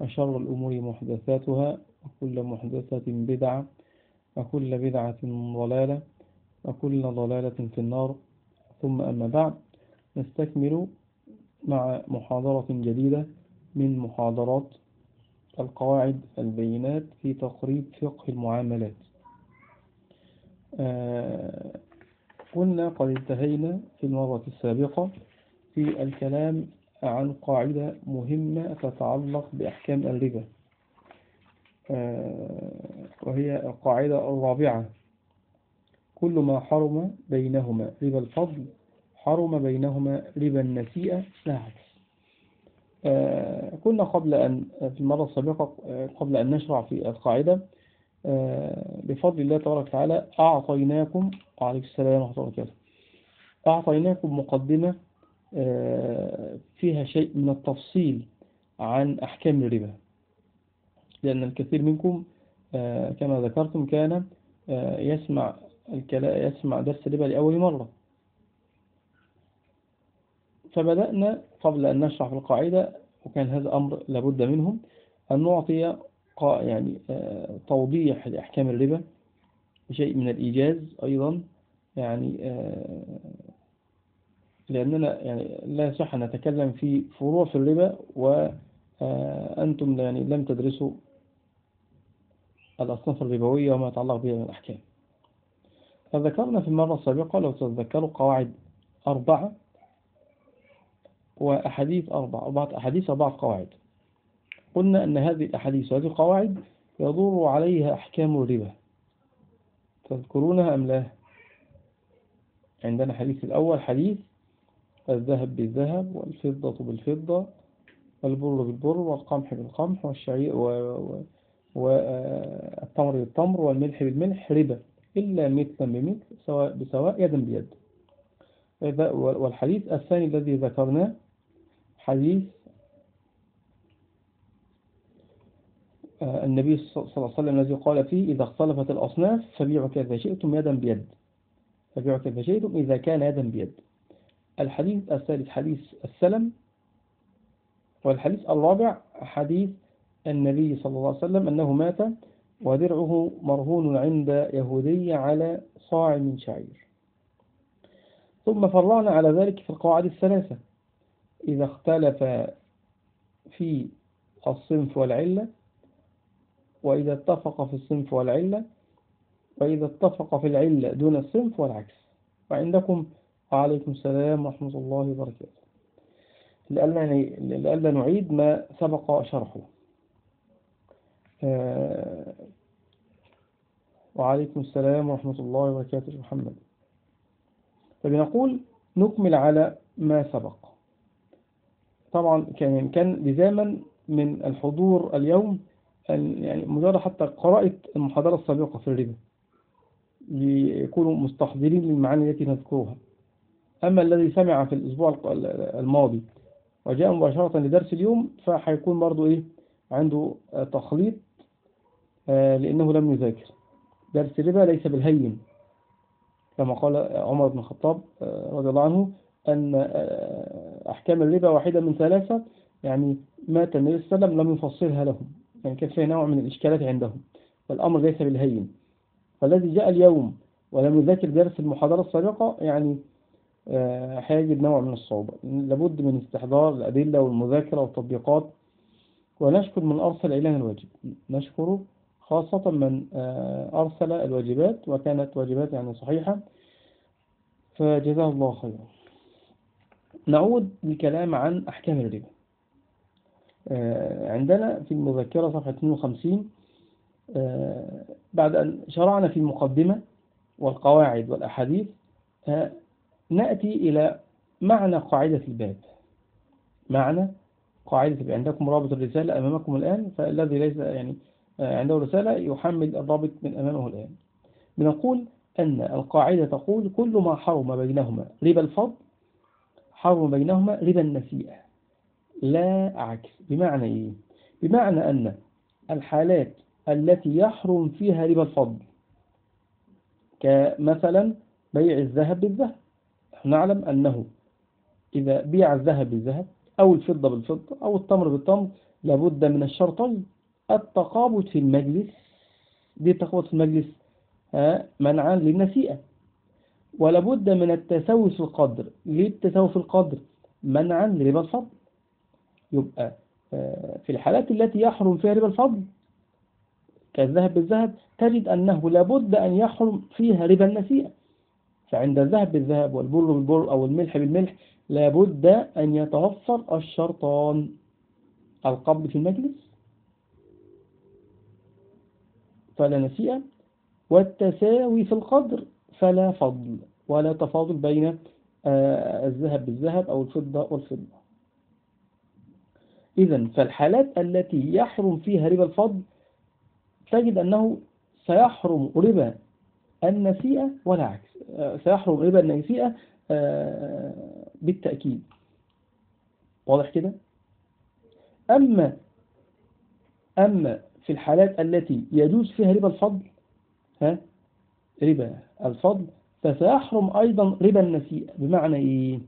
وشر الأمور محدثاتها وكل محدثة بدعة وكل بدعة ضلالة وكل ضلالة في النار. ثم أما بعد نستكمل مع محاضرة جديدة من محاضرات القواعد البينات في تقريب فقه المعاملات. قلنا قد انتهينا في المرة السابقة في الكلام عن قاعدة مهمة تتعلق بأحكام الربا. وهي القاعدة الرابعة. كل ما حرم بينهما ربا الفضل حرم بينهما ربا النسيئة عكس. كنا قبل أن في المرة السابقة قبل أن نشرع في القاعدة بفضل الله تبارك وتعالى أعطيناكم وعليكم السلام ورحمة الله وبركاته. أعطيناكم مقدمة فيها شيء من التفصيل عن أحكام الربا. لأن الكثير منكم كما ذكرتم كان يسمع يسمع درس الربا لأول مرة. فبدأنا قبل أن نشرح القاعدة وكان هذا أمر لابد منه أن نعطي يعني توضيح لأحكام الربا بشيء من الإيجاز أيضا يعني لأننا يعني لا يصح أن نتكلم في فروع في الربا وأنتم يعني لم تدرسوا الأصناف الربوية وما يتعلق بها من الأحكام. فذكرنا في المرة السابقة لو تتذكروا قواعد أربعة وأحاديث أربعة أربعة أحاديث أربعة قواعد. قلنا أن هذه الأحاديث وهذه القواعد يدور عليها أحكام الربا. تذكرونها أم لا؟ عندنا حديث الأول حديث الذهب بالذهب والفضة بالفضة والبر بالبر والقمح بالقمح والشعير والتمر بالتمر والملح بالملح ربا. إلا مثلا بمثل سواء بسواء يدا بيد. والحديث الثاني الذي ذكرناه حديث النبي صلى الله عليه وسلم الذي قال فيه إذا اختلفت الأصناف فبيعوا كيف شئتم يدا بيد. فبيعوا كيف شئتم إذا كان يدا بيد. الحديث الثالث حديث السلم والحديث الرابع حديث النبي صلى الله عليه وسلم أنه مات ودرعه مرهون عند يهودي على صاع من شعير. ثم فرعنا على ذلك في القواعد الثلاثة. إذا اختلف في الصنف والعلة وإذا اتفق في الصنف والعلة وإذا اتفق في العلة دون الصنف والعكس. وعندكم وعليكم السلام ورحمة الله وبركاته. لألا نعيد ما سبق شرحه. وعليكم السلام ورحمة الله وبركاته محمد. فبنقول نكمل على ما سبق. طبعا كان كان لزاما من الحضور اليوم يعني مجرد حتى قراءة المحاضرة السابقة في الربا ليكونوا مستحضرين للمعاني التي نذكرها. أما الذي سمع في الأسبوع الماضي وجاء مباشرة لدرس اليوم فحيكون برضو إيه عنده تخليط لأنه لم يذاكر. درس الربا ليس بالهين كما قال عمر بن الخطاب رضي الله عنه أن أحكام الربا واحدة من ثلاثة يعني مات النبي صلى الله عليه وسلم لم يفصلها لهم يعني كان فيها نوع من الإشكالات عندهم. فالأمر ليس بالهين. فالذي جاء اليوم ولم يذاكر درس المحاضرة السابقة يعني هيجد نوع من الصعوبة. لابد من استحضار الأدلة والمذاكرة والتطبيقات ونشكر من أرسل إلينا الواجب. نشكر خاصة من آه، أرسل الواجبات وكانت واجبات يعني صحيحة. فجزاه الله خيرا. نعود للكلام عن أحكام الربا. آه، عندنا في المذكرة صفحة 52 آه، بعد أن شرعنا في المقدمة والقواعد والأحاديث نأتي إلى معنى قاعدة الباب معنى قاعدة عندكم رابط الرسالة أمامكم الآن فالذي ليس يعني آه، عنده رسالة يحمل الرابط من أمامه الآن. بنقول أن القاعدة تقول كل ما حرم بينهما ربا الفضل حرم بينهما ربا النسيئة. لا عكس. بمعنى إيه؟ بمعنى أن الحالات التي يحرم فيها ربا الفضل كمثلا بيع الذهب بالذهب نعلم أنه إذا بيع الذهب بالذهب أو الفضة بالفضة أو التمر بالتمر لابد من الشرطين. التقابض في المجلس دي التقابض في المجلس منعا للنسيئة. ولابد من التساوي في القدر. ليه التساوي في القدر؟ منعا لربا الفضل. يبقى آه، في الحالات التي يحرم فيها ربا الفضل كالذهب بالذهب تجد أنه لابد أن يحرم فيها ربا النسيئة. فعند الذهب بالذهب والبر بالبر أو الملح بالملح لابد أن يتوفر الشرطان. القبض في المجلس. فلا نسيئة. والتساوي في القدر فلا فضل. ولا تفاضل بين آه، الذهب بالذهب أو الفضة والفضة. إذا فالحالات التي يحرم فيها ربا الفضل تجد أنه سيحرم ربا النسيئة ولا عكس آه، سيحرم ربا النسيئة آه، بالتأكيد. واضح كده؟ أما أما في الحالات التي يجوز فيها ربا الفضل ها ربا الفضل فسيحرم أيضا ربا النسيئة. بمعنى إيه؟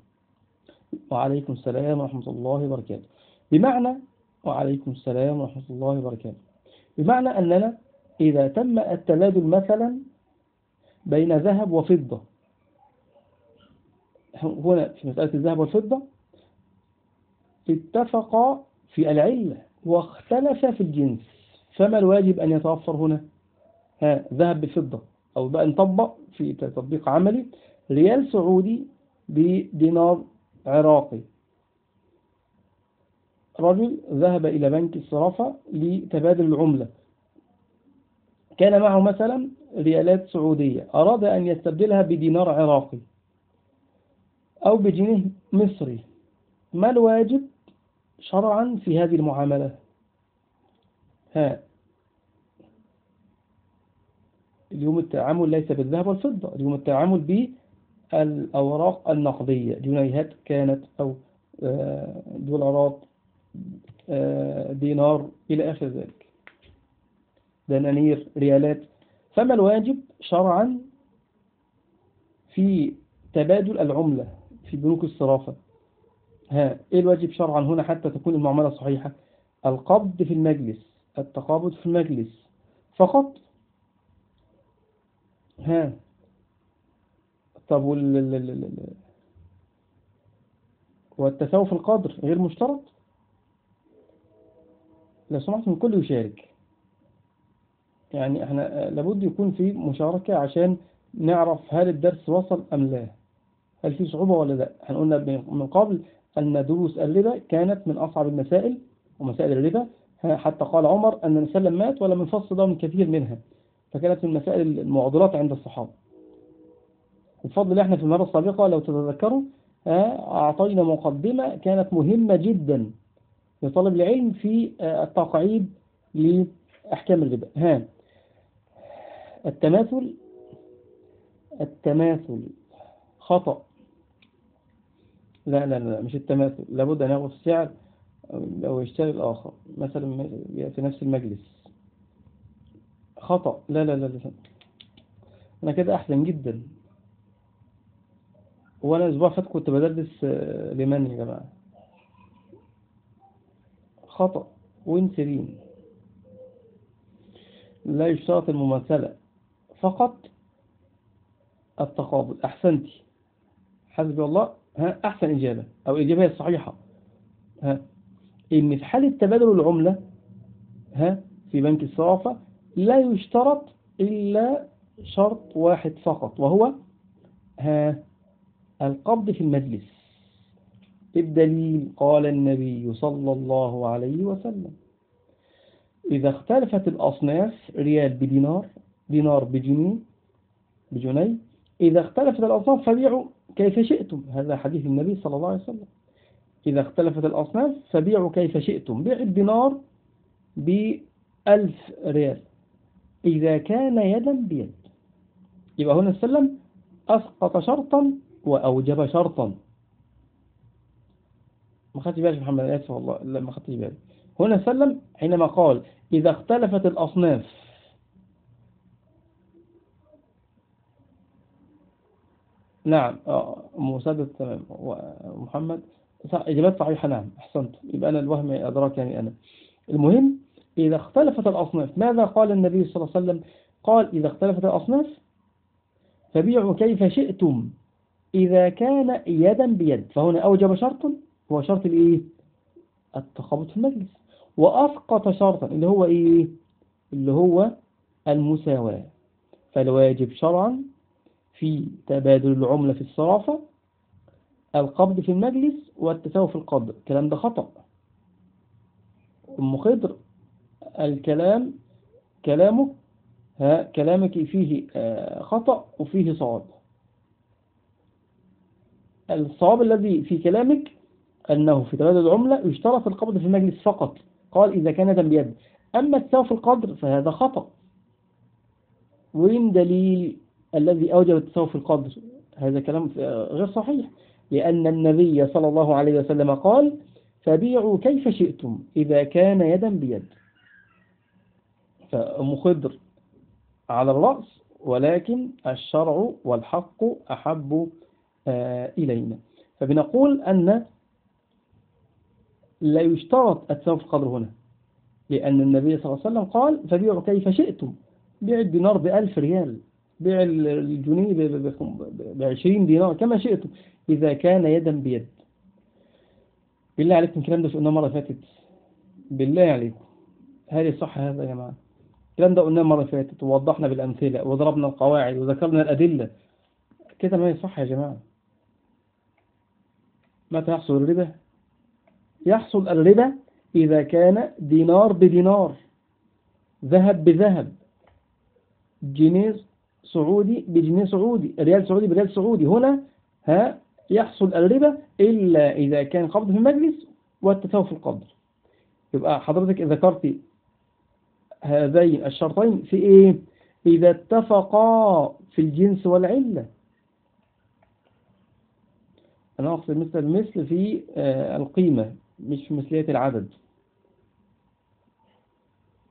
وعليكم السلام ورحمة الله وبركاته. بمعنى وعليكم السلام ورحمة الله وبركاته. بمعنى أننا إذا تم التبادل مثلا بين ذهب وفضة. هنا في مسألة الذهب والفضة. اتفقا في العلة واختلف في الجنس. فما الواجب أن يتوفر هنا؟ ها ذهب بفضة. أو بقى نطبق في تطبيق عملي ريال سعودي بدينار عراقي. رجل ذهب إلى بنك الصرافة لتبادل العملة. كان معه مثلا ريالات سعودية. أراد أن يستبدلها بدينار عراقي أو بجنيه مصري. ما الواجب شرعا في هذه المعاملة؟ ها. اليوم التعامل ليس بالذهب والفضة. اليوم التعامل بالأوراق النقدية. جنيهات كانت أو آه، دولارات آه، دينار إلى آخر ذلك. دنانير ريالات. فما الواجب شرعا في تبادل العملة في بنوك الصرافة؟ ها إيه الواجب شرعا هنا حتى تكون المعاملة صحيحة؟ القبض في المجلس التقابض في المجلس فقط. ها. طب وال والتساوي في القدر غير مشترط؟ لو سمحت من كل يشارك. يعني إحنا لابد يكون في مشاركة عشان نعرف هل الدرس وصل أم لا. هل في صعوبة ولا لا؟ إحنا قلنا من قبل أن دروس الربا كانت من أصعب المسائل ومسائل الربا حتى قال عمر أن نسلم مات ولا من فصل ضمن كثير منها فكانت من مسائل المعضلات عند الصحابة. بفضل إحنا في المرة السابقة لو تتذكروا أعطينا مقدمة كانت مهمة جدا لطالب العلم في التقعيد لأحكام الربا ها. التماثل التماثل خطأ. لا لا لا مش التماثل لابد أن ياخذ السعر أو يشتري الآخر مثلا في نفس المجلس. خطأ. لا لا لا لا أنا كده أحسن جدا. وأنا الأسبوع فات كنت بدرس آه، لمن يا جماعة. خطأ. وانسرين لا يشترط المماثلة. فقط التقابل. أحسنتي حسبي الله. ها أحسن إجابة. أو الإجابة الصحيحة ها. إن في حالة تبادل العملة ها في بنك الصرافة لا يشترط إلا شرط واحد فقط وهو ها القبض في المجلس. الدليل قال النبي صلى الله عليه وسلم إذا اختلفت الأصناف ريال بدينار دينار بجنيه بجنيه. إذا اختلفت الأصناف فبيعوا كيف شئتم. هذا حديث النبي صلى الله عليه وسلم. إذا اختلفت الأصناف فبيعوا كيف شئتم. بيع الدينار بألف ريال. إذا كان يدا بيد. يبقى هنا السلم أسقط شرطا وأوجب شرطا. ما خدتش بالك محمد آسف والله لا ما خدتش بالك هنا سلم حينما قال إذا اختلفت الأصناف نعم آه، مسدد تمام. ومحمد إجابات صحيحة نعم. أحسنت. يبقى أنا الوهم أدراكني أنا. المهم إذا اختلفت الأصناف ماذا قال النبي صلى الله عليه وسلم؟ قال إذا اختلفت الأصناف فبيعوا كيف شئتم إذا كان يدا بيد. فهنا أوجب شرط هو شرط الإيه التخابط في المجلس. وأسقط شرطا اللي هو إيه؟ اللي هو المساواة. فالواجب شرعا في تبادل العملة في الصرافة القبض في المجلس والتساوي في القبض. الكلام ده خطأ. أم خضر الكلام كلامك ها كلامك فيه آه، خطأ وفيه صواب الصواب الذي في كلامك أنه في تبادل العملة يشترط القبض في المجلس فقط. قال إذا كان يدا بيد أما التساوي في القدر فهذا خطأ. وين دليل الذي أوجب التساوي في القدر هذا كلام غير صحيح. لأن النبي صلى الله عليه وسلم قال فبيعوا كيف شئتم إذا كان يدا بيد. فأم خضر على الرأس ولكن الشرع والحق أحب آه، إلينا. فبنقول أن لا يشترط التساوي في القدر هنا لأن النبي صلى الله عليه وسلم قال فبيعوا كيف شئتم بيع الدينار بألف ريال. بيع الجنيه بعشرين دينار كما شئتم إذا كان يدا بيد. بالله عليكم الكلام ده قلناه مرة فاتت؟ بالله عليكم. هل صح هذا يا جماعة. الكلام ده قلناه مرة فاتت ووضحنا بالأمثلة وضربنا القواعد وذكرنا الأدلة. كده ما يصح يا جماعة. متى يحصل الربا؟ يحصل الربا إذا كان دينار بدينار ذهب بذهب. جنيه سعودي بجنيه سعودي ريال سعودي بريال سعودي. هنا ها يحصل الربا إلا إذا كان قبض في المجلس والتساوي في القبض. يبقى حضرتك ذكرت هذين الشرطين في إيه؟ إذا اتفقا في الجنس والعلة. أنا أقصد مثل المثل في آه، القيمة مش في مثلية العدد.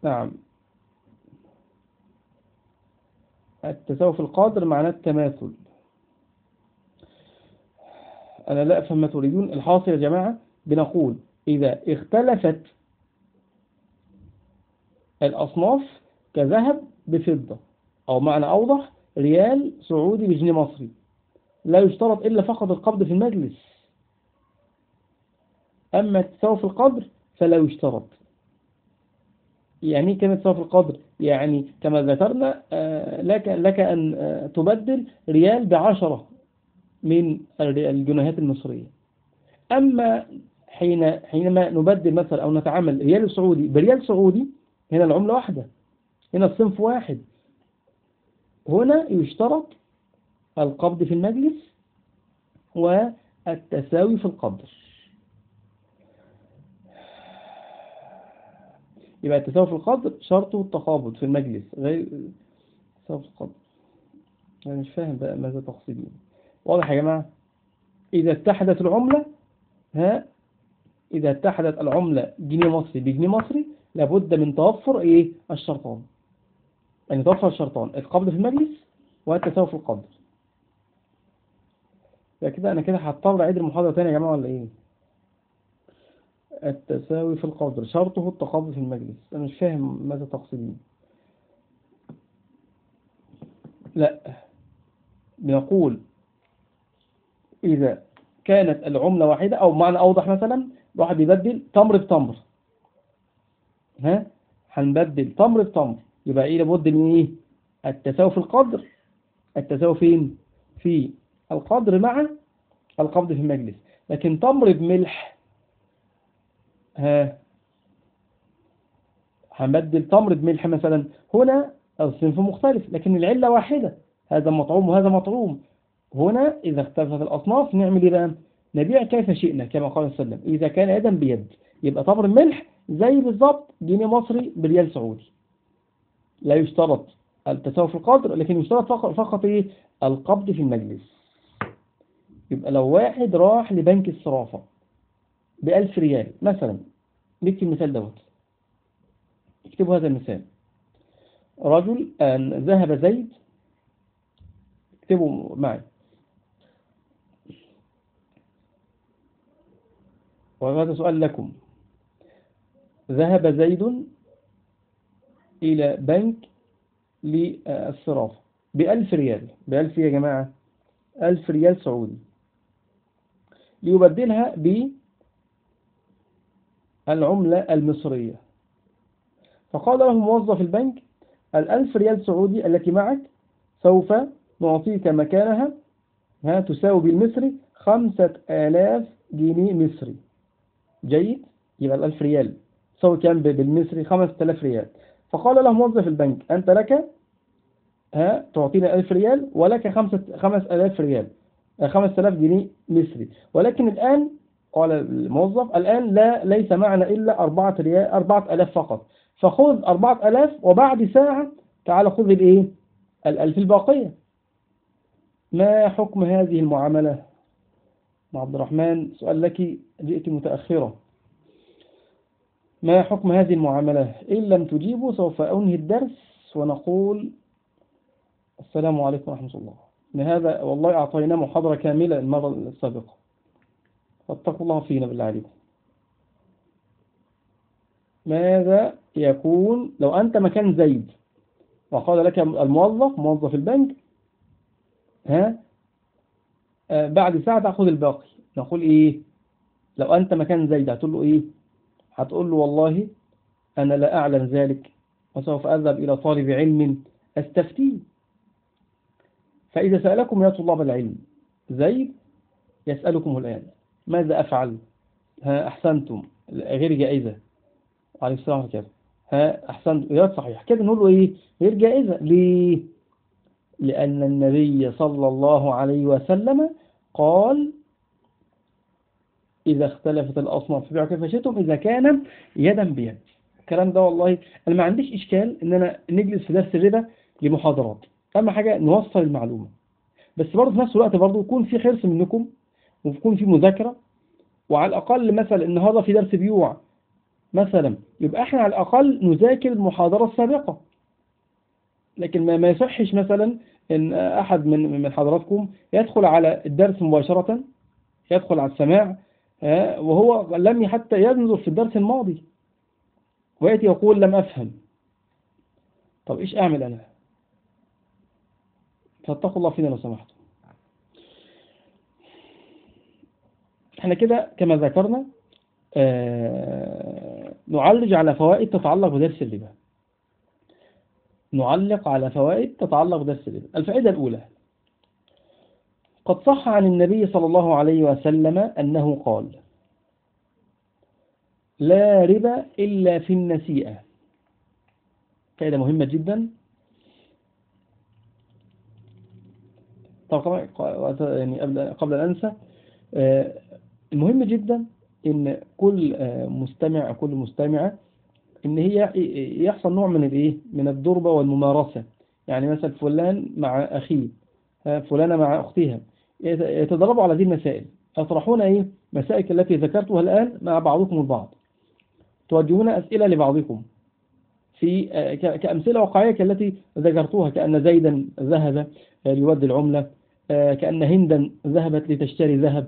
نعم. التساوي في القادر معناه التماثل. أنا لا أفهم ما تريدون؟ الحاصل يا جماعة بنقول إذا اختلفت الأصناف كذهب بفضة أو معنى أوضح ريال سعودي بجنيه مصري. لا يشترط إلا فقط القبض في المجلس. أما التساوي في القدر فلا يشترط. يعني التساوي في القدر يعني كما ذكرنا آه، لك, لك أن آه، تبدل ريال بعشرة من الجنيهات المصرية. أما حين حينما نبدل مثلا أو نتعامل ريال سعودي بريال سعودي هنا العملة واحدة. هنا الصنف واحد. هنا يشترط القبض في المجلس والتساوي في القدر يبقى التساوي في القدر شرطه التقابض في المجلس غير التساوي في القدر. أنا مش فاهم بقى ماذا تقصدين واضح يا جماعة؟ إذا اتحدت العملة ها؟ إذا اتحدت العملة جنيه مصري بجنيه مصري لابد من توفر إيه؟ الشرطان. يعني توفر الشرطان. القبض في المجلس والتساوي في القدر. كده أنا كده هضطر أعيد المحاضرة تاني يا جماعة ولا إيه؟ التساوي في القدر. شرطه التقابض في المجلس. أنا مش فاهم ماذا تقصدين. لا. بنقول إذا كانت العملة واحدة أو معنى أوضح مثلا واحد بيبدل تمر بتمر ها؟ هنبدل تمر بتمر يبقى إيه لابد من إيه؟ التساوي في القدر. التساوي فين؟ في القدر مع القبض في المجلس. لكن تمر بملح ها. هنبدل تمر بملح مثلا. هنا الصنف مختلف لكن العلة واحدة. هذا مطعوم وهذا مطعوم. هنا إذا اختلفت الأصناف نعمل إيه بقى نبيع كيف شئنا كما قال صلى الله عليه وسلم. إذا كان يدا بيد يبقى تمر الملح زي بالضبط جنيه مصري بريال سعودي. لا يشترط التساوي في القدر لكن يشترط فقط, إيه؟ القبض في المجلس. يبقى لو واحد راح لبنك الصرافة بألف ريال مثلا. نكتب المثال دوت. اكتبوا هذا المثال. رجل أن ذهب زيد. اكتبوا معي. وهذا سؤال لكم. ذهب زيد إلى بنك للصرافة بألف ريال. بألف يا جماعة. ألف ريال سعودي. ليبدلها بالعملة المصرية. فقال له موظف البنك الألف ريال سعودي التي معك سوف نعطيك مكانها ها تساوي بالمصري خمسة آلاف جنيه مصري. جيد يبقى الألف ريال. تساوي كام بالمصري؟ خمسة آلاف ريال. فقال له موظف البنك أنت لك ها تعطينا ألف ريال ولك خمسة خمس آلاف ريال خمس آلاف جنيه مصري. ولكن الآن قال الموظف الآن لا ليس معنا إلا أربعة ريال أربعة آلاف فقط. فخذ أربعة ألاف وبعد ساعة تعال خذ الإيه؟ الألف الباقية. ما حكم هذه المعاملة؟ مع عبد الرحمن سؤال لك جئت متأخرة ما حكم هذه المعاملة؟ إن لم تجيبوا سوف أنهي الدرس ونقول السلام عليكم ورحمة الله. لهذا والله أعطينا محاضرة كاملة المرة السابقة. فاتقوا الله فينا بالله عليكم. ماذا يكون لو أنت مكان زيد؟ وقال لك الموظف موظف البنك ها؟ آه بعد ساعة تأخذ الباقي. نقول إيه؟ لو أنت مكان زيد هتقول له إيه؟ هتقول له والله أنا لا أعلم ذلك وسوف أذهب إلى طالب علم أستفتيه فإذا سألكم يا طلاب العلم زيد يسألكم الآن. ماذا أفعل؟ ها أحسنتم. غير جائزة. عليه السلام كده ها أحسن رياض صحيح. كده نقول له إيه؟ غير جائزة. ليه؟ لأن النبي صلى الله عليه وسلم قال إذا اختلفت الأصناف فبيعوا كيف شئتم؟ إذا كان يدا بيد. الكلام ده والله أنا ما عنديش إشكال إن أنا نجلس في درس الربا لمحاضرات. أهم حاجة نوصل المعلومة. بس برضه في نفس الوقت برضه يكون في حرص منكم ويكون في مذاكرة وعلى الأقل مثلا النهاردة في درس بيوع مثلا يبقى إحنا على الأقل نذاكر المحاضرة السابقة. لكن ما يصحش مثلا إن أحد من من حضراتكم يدخل على الدرس مباشرة يدخل على السماع وهو لم حتى ينظر في الدرس الماضي ويأتي يقول لم أفهم. طب إيش أعمل أنا؟ فاتقوا الله فينا لو سمحتم. إحنا كده كما ذكرنا آه نعالج على فوائد تتعلق بدرس الربا نعلق على فوائد تتعلق بدرس الربا الفائدة الأولى قد صح عن النبي صلى الله عليه وسلم أنه قال لا ربا إلا في النسيئة. فائدة مهمة جدا. طبعا يعني قبل أن أنسى المهم جدا إن كل مستمع كل مستمعة إن هي يحصل نوع من الإيه؟ من الضربة والممارسة. يعني مثلا فلان مع أخيه فلانة مع أختها. يتدربوا على هذه المسائل. يطرحون إيه؟ مسائل التي ذكرتها الآن مع بعضكم البعض. توجهون أسئلة لبعضكم في كأمثلة واقعية كالتي ذكرتوها كأن زيدا ذهب ليودي العملة كأن هندا ذهبت لتشتري ذهب.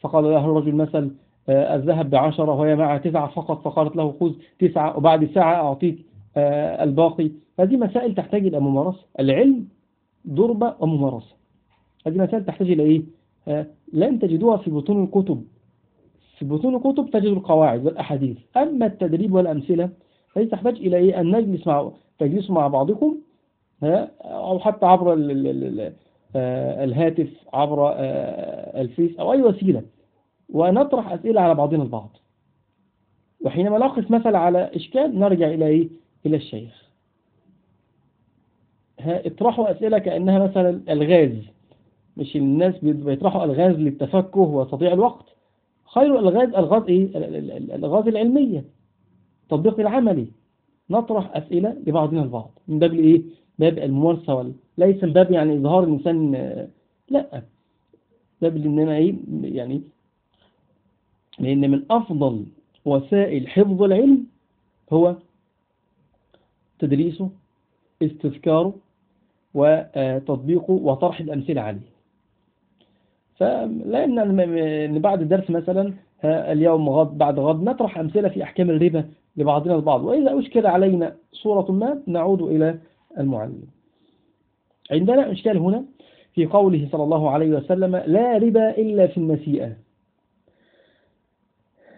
فقال له الرجل مثل الذهب بعشرة وهي معها تسعة فقط فقالت له خذ تسعة وبعد ساعة أعطيك الباقي. هذه مسائل تحتاج إلى ممارسة. العلم ضربة وممارسة. هذه مسائل تحتاج إلى إيه؟ لن تجدوها في بطون الكتب. في بطون الكتب تجد القواعد والأحاديث. أما التدريب والأمثلة فهي تحتاج إلى إيه؟ أن نجلس مع تجلسوا مع بعضكم أو حتى عبر الهاتف عبر الفيس أو أي وسيلة ونطرح أسئلة على بعضنا البعض وحينما نقف مثلا على إشكال نرجع إلى إيه؟ إلى الشيخ اطرحوا أسئلة كأنها مثلا الغاز مش الناس بيطرحوا الغاز للتفكه وتضيع الوقت خير الغاز الغاز إيه؟ الغاز العلمية التطبيق العملي نطرح أسئلة لبعضنا البعض من باب الإيه؟ باب الممارسة. ليس باب يعني إظهار الإنسان لا. باب إننا إيه؟ يعني لأن من أفضل وسائل حفظ العلم هو تدريسه استذكاره وتطبيقه وطرح الأمثلة عليه. فلأن أن بعد الدرس مثلا اليوم غد بعد غد نطرح أمثلة في أحكام الربا لبعضنا البعض. وإذا أشكل علينا صورة ما نعود إلى المعلم. عندنا إشكال هنا في قوله صلى الله عليه وسلم لا ربا إلا في النسيئة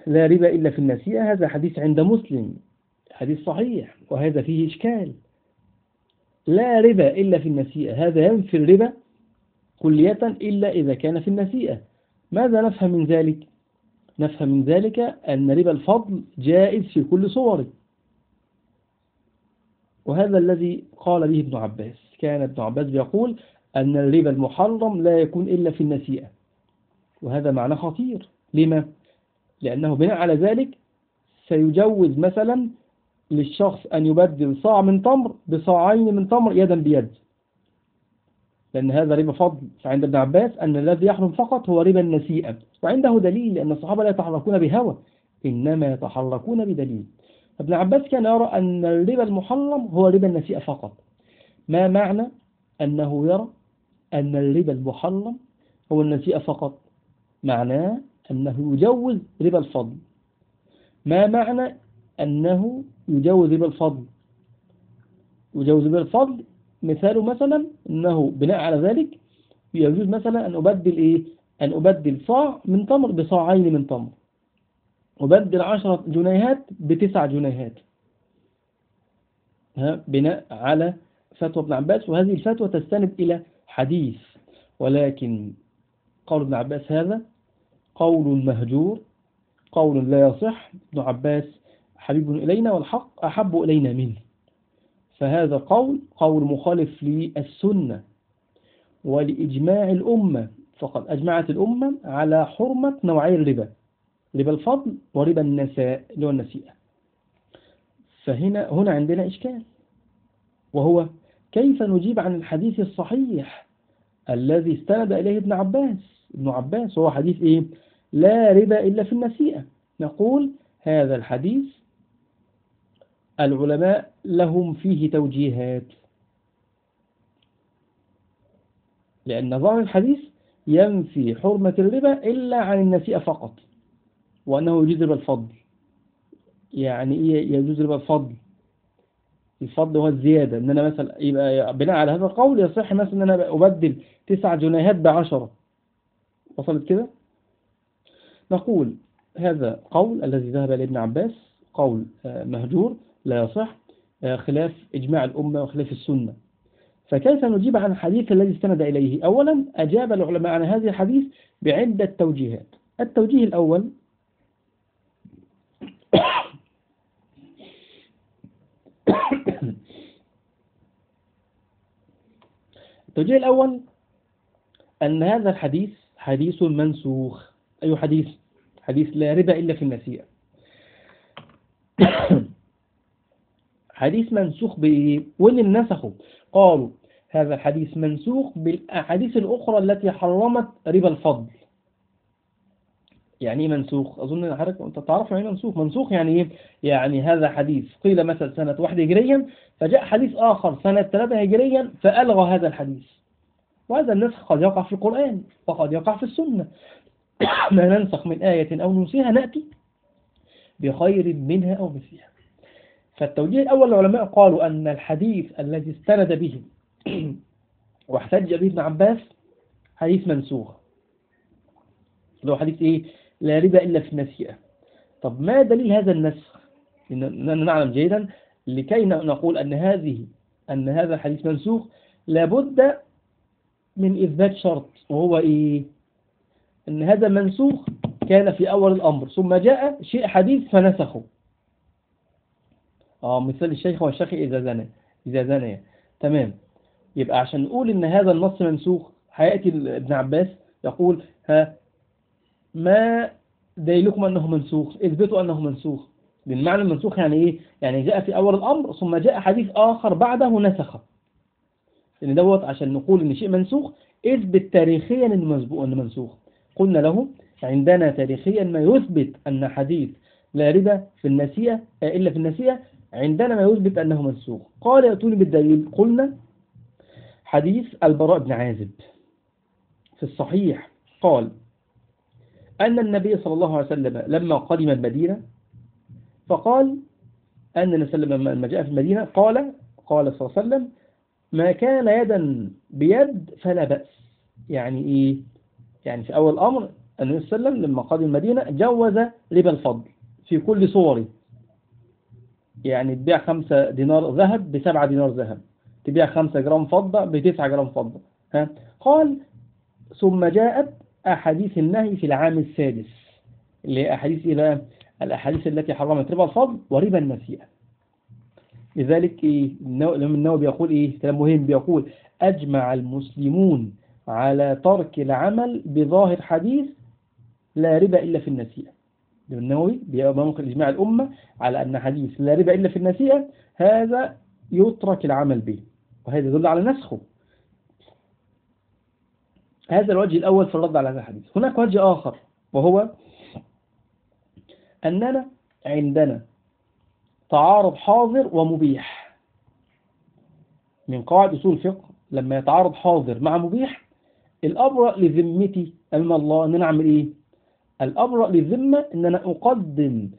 لا ربا إلا في النسيئة هذا حديث عند مسلم حديث صحيح وهذا فيه إشكال. لا ربا إلا في النسيئة هذا ينفي الربا كلية إلا إذا كان في النسيئة ماذا نفهم من ذلك؟ نفهم من ذلك أن ربا الفضل جائز في كل صوره. وهذا الذي قال به ابن عباس. كان ابن عباس يقول أن الربا المحرم لا يكون إلا في النسيئة. وهذا معنى خطير. لما؟ لأنه بناء على ذلك سيجوز مثلا للشخص أن يبدل صاع من تمر بصاعين من تمر يدا بيد. لأن هذا ربا فضل فعند ابن عباس أن الذي يحرم فقط هو ربا النسيئة. وعنده دليل لأن الصحابة لا يتحركون بهوى إنما يتحركون بدليل. ابن عباس كان يرى أن الربا المحرم هو ربا النسيئة فقط. ما معنى أنه يرى أن الربا المحرم هو النسيئة فقط؟ معناه أنه يجوز ربا الفضل. ما معنى أنه يجوز ربا الفضل؟ يجوز ربا الفضل مثاله مثلا أنه بناء على ذلك يجوز مثلا أن أبدل إيه؟ أن أبدل صاع من تمر بصاعين من تمر. أبدل عشرة جنيهات بتسع جنيهات. ها بناء على فتوى ابن عباس وهذه الفتوى تستند إلى حديث. ولكن قول ابن عباس هذا قول مهجور قول لا يصح. ابن عباس حبيب إلينا والحق أحب إلينا منه. فهذا قول قول مخالف للسنة ولإجماع الأمة. فقد أجمعت الأمة على حرمة نوعي الربا. ربا الفضل وربا النساء اللي هو النسيئة. فهنا هنا عندنا إشكال. وهو كيف نجيب عن الحديث الصحيح الذي استند إليه ابن عباس؟ ابن عباس هو حديث إيه؟ لا ربا إلا في النسيئة. نقول هذا الحديث العلماء لهم فيه توجيهات. لأن ظاهر الحديث ينفي حرمة الربا إلا عن النسيئة فقط. وأنه يجوز ربا الفضل. يعني إيه يجوز ربا الفضل؟ الفضل هو الزيادة. إن أنا مثلا يبقى بناء على هذا القول يصح مثلا أن أنا أبدل تسع جنيهات بعشرة. وصلت كده؟ نقول هذا قول الذي ذهب إلى ابن عباس قول آه، مهجور لا يصح آه، خلاف إجماع الأمة وخلاف السنة. فكيف نجيب عن الحديث الذي استند إليه؟ أولا أجاب العلماء عن هذا الحديث بعدة توجيهات. التوجيه الأول التوجيه الأول أن هذا الحديث حديث منسوخ. أي حديث؟ حديث لا ربا إلا في النسيئة. حديث منسوخ بإيه واللي قالوا هذا الحديث منسوخ بالأحاديث الأخرى التي حرمت ربا الفضل. يعني إيه منسوخ؟ أظن حضرتك أنت تعرف يعني منسوخ؟ منسوخ يعني إيه؟ يعني هذا حديث. قيل مثلا سنة واحد هجريا فجاء حديث آخر سنة ثلاثة هجريا فألغى هذا الحديث. وهذا النسخ قد يقع في القرآن وقد يقع في السنة. ما ننسخ من آية أو ننسيها نأتي بخير منها أو مثلها. فالتوجيه الأول العلماء قالوا أن الحديث الذي استند به واحتج به ابن عباس حديث منسوخ. اللي هو حديث إيه؟ لا ربا إلا في النسيئة. طب ما دليل هذا النسخ؟ لأننا نعلم جيدا لكي نقول أن هذه أن هذا الحديث منسوخ لابد من إثبات شرط وهو إيه؟ أن هذا منسوخ كان في أول الأمر ثم جاء شيء حديث فنسخه. آه مثال الشيخ والشيخ إذا زنى إذا زنى. تمام. يبقى عشان نقول إن هذا النص منسوخ حياتي ابن عباس يقول ها ما دليلكم أنه منسوخ؟ إثبتوا أنه منسوخ. بالمعنى المنسوخ يعني إيه؟ يعني جاء في أول الأمر ثم جاء حديث آخر بعده نسخه لأن دوت عشان نقول إن شيء منسوخ اثبت تاريخيا إنه منسوخ قلنا له عندنا تاريخيا ما يثبت أن حديث لا ربا في النسيئة إلا في النسيئة عندنا ما يثبت أنه منسوخ. قال يأتوني بالدليل. قلنا حديث البراء بن عازب في الصحيح. قال أن النبي صلى الله عليه وسلم لما قدم المدينة فقال أن النبي صلى الله عليه وسلم لما جاء في المدينة قال قال صلى الله عليه وسلم ما كان يدا بيد فلا بأس. يعني إيه؟ يعني في أول أمر النبي صلى الله عليه وسلم لما قدم المدينة جوز ربا الفضل في كل صوره. يعني تبيع خمسة دينار ذهب بسبعة دينار ذهب تبيع خمسة جرام فضة بتسعة جرام فضة ها؟ قال ثم جاءت أحاديث النهي في العام السادس. اللي هي أحاديث إلى الأحاديث التي حرمت ربا الفضل وربا النسيئة لذلك إيه النووي بيقول إيه كلام مهم بيقول أجمع المسلمون على ترك العمل بظاهر حديث لا ربا إلا في النسيئة. النووي بينقل إجماع الأمة على أن حديث لا ربا إلا في النسيئة هذا يترك العمل به وهذا يدل على نسخه. هذا الوجه الأول في الرد على هذا الحديث. هناك وجه آخر وهو أننا عندنا تعارض حاضر ومبيح. من قواعد أصول الفقه لما يتعارض حاضر مع مبيح الأبرأ لذمتي أمام الله أن نعمل إيه؟ الأبرأ للذمة أن أنا أقدم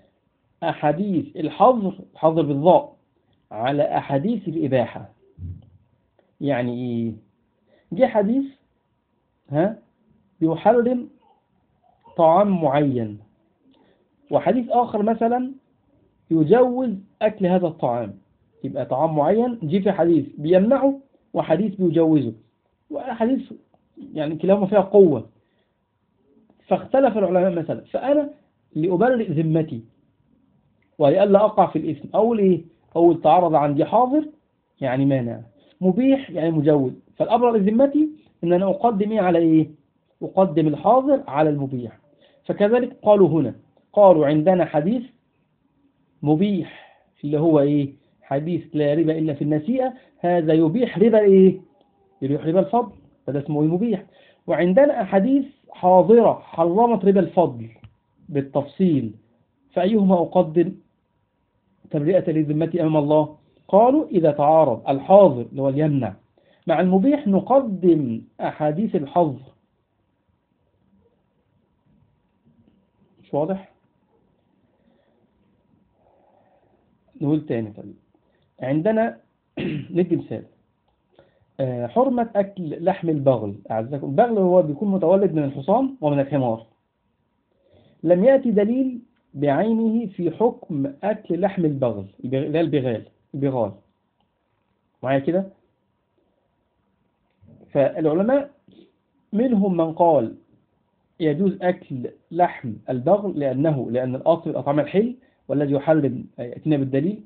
أحاديث الحظر حظر بالضاء على أحاديث الإباحة. يعني إيه؟ جه حديث ها؟ يحرم طعام معين. وحديث آخر مثلا يجوز أكل هذا الطعام. يبقى طعام معين جه في حديث بيمنعه وحديث بيجوزه. وحديث يعني كلاهما فيها قوة. فاختلف العلماء مثلا. فأنا لأبرئ ذمتي. ولئلا أقع في الإثم. أول إيه أول تعرض عندي حاضر يعني مانع. مبيح يعني مجوز. فالأبرئ لذمتي إن أنا أقدم إيه على إيه؟ أقدم الحاضر على المبيح. فكذلك قالوا هنا قالوا عندنا حديث مبيح اللي هو إيه؟ حديث لا ربا إلا في النسيئة هذا يبيح ربا إيه؟ يبيح ربا الفضل هذا اسمه مبيح. وعندنا أحاديث حاضرة حرمت ربا الفضل بالتفصيل فأيهما أقدم تبرئة لذمتي أمام الله؟ قالوا إذا تعارض الحاضر اللي هو اليمنع مع المبيح نقدم أحاديث الحظر مش واضح؟ نقول تاني طيب. عندنا ندي مثال. آه، حرمة أكل لحم البغل. أعزكم البغل هو بيكون متولد من الحصان ومن الحمار. لم يأتي دليل بعينه في حكم أكل لحم البغل البغال البغال. معايا كده؟ فالعلماء منهم من قال يجوز أكل لحم البغل لأنه لأن الأصل الأطعمة الحل والذي يحرم اتنا بالدليل.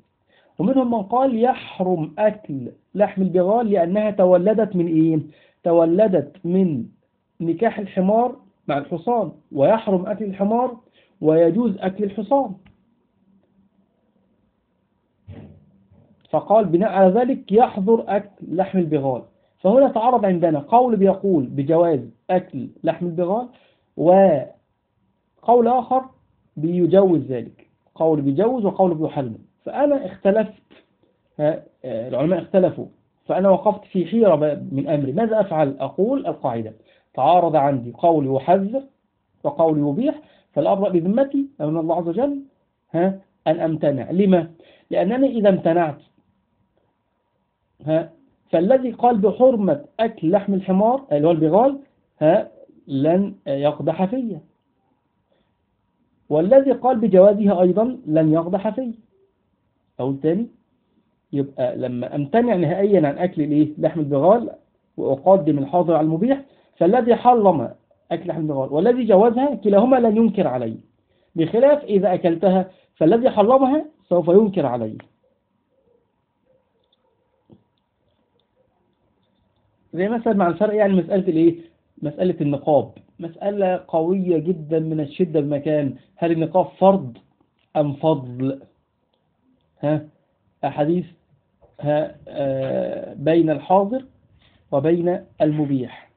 ومنهم من قال يحرم أكل لحم البغال لأنها تولدت من إيه؟ تولدت من نكاح الحمار مع الحصان ويحرم أكل الحمار ويجوز أكل الحصان. فقال بناء على ذلك يحظر أكل لحم البغال. فهنا تعرض عندنا قول بيقول بجواز أكل لحم البغال وقول آخر بيجوز ذلك. قول بيجوز وقول بيحرم فأنا اختلفت العلماء اختلفوا. فأنا وقفت في حيرة من أمري. ماذا أفعل؟ أقول القاعدة. تعارض عندي قول يحذر وقول يبيح. فالأبرأ بذمتي أمام الله عز وجل ها أن أمتنع. لما؟ لأنني إذا امتنعت ها فالذي قال بحرمة أكل لحم الحمار اللي هو البغال ها لن يقدح فيا والذي قال بجوازها أيضا لن يقضح فيه أقول تاني يبقى لما أمتنع نهائيا عن أكل الإيه؟ لحم البغال وأقدم الحاضر على المبيح فالذي حرم أكل لحم البغال والذي جوزها كلاهما لن ينكر عليه. بخلاف إذا أكلتها فالذي حرمها سوف ينكر عليه. زي مثلا مع الفرق يعني مسألة الإيه؟ مسألة النقاب. مسألة قوية جدا من الشدة بمكان هل النقاب فرض أم فضل؟ ها؟ أحاديث ها آه بين الحاضر وبين المبيح.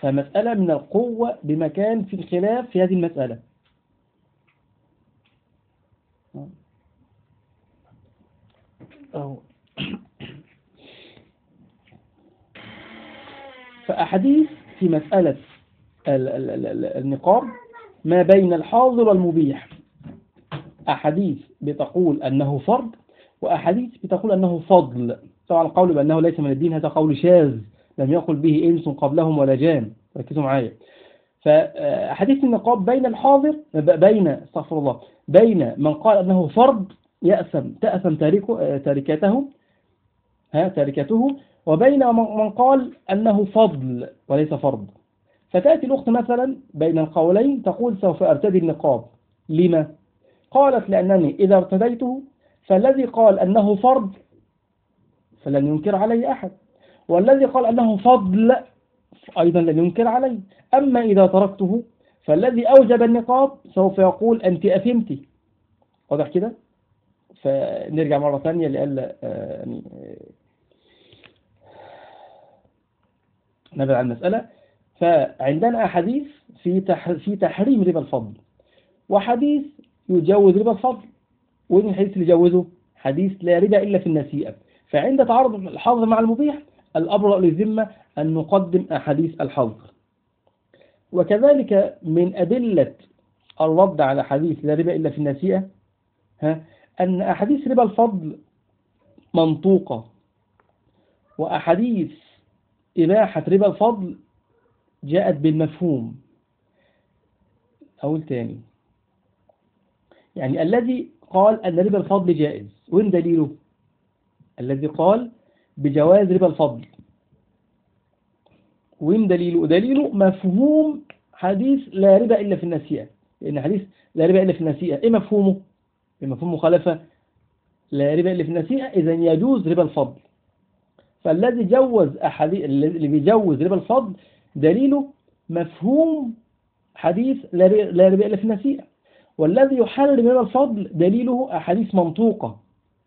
فمسألة من القوة بمكان في الخلاف في هذه المسألة. أو فأحاديث في مسألة النقاب ما بين الحاضر والمبيح. أحاديث بتقول أنه فرض وأحاديث بتقول أنه فضل. طبعا القول بأنه ليس من الدين هذا قول شاذ. لم يقل به إنس قبلهم ولا جان. ركزوا معايا. فأحاديث النقاب بين الحاضر بين استغفر الله بين من قال أنه فرض يأثم تأثم تاركته ها تاركته وبين من قال أنه فضل وليس فرض. فتأتي الأخت مثلا بين القولين تقول سوف أرتدي النقاب. لما؟ قالت لأنني إذا ارتديته فالذي قال أنه فرض فلن ينكر علي أحد والذي قال أنه فضل أيضا لن ينكر علي. أما إذا تركته فالذي أوجب النقاب سوف يقول أنت أثمتي واضح كده؟ فنرجع مرة ثانية لألا آه، يعني نبعد عن المسألة. فعندنا أحاديث في في تحريم ربا الفضل. وحديث يجوز ربا الفضل. وين الحديث اللي يجوزه؟ حديث لا ربا إلا في النسيئة. فعند تعارض الحظر مع المبيح الأبرأ للذمة أن نقدم أحاديث الحظر وكذلك من أدلة الرد على حديث لا ربا إلا في النسيئة ها أن أحاديث ربا الفضل منطوقة. وأحاديث إباحة ربا الفضل جاءت بالمفهوم. أقول تاني. يعني الذي قال أن ربا الفضل جائز. وين دليله؟ الذي قال بجواز ربا الفضل. وين دليله؟ دليله مفهوم حديث لا ربا إلا في النسيئة. لأن حديث لا ربا إلا في النسيئة. إيه مفهومه؟ بمفهوم مخالفة؟ لا ربا إلا في النسيئة. إذا يجوز ربا الفضل. فالذي جوز أحاديث اللي بيجوز ربا الفضل دليله مفهوم حديث لا ربا إلا في النسيئة والذي يحرم ربا الفضل دليله أحاديث منطوقة.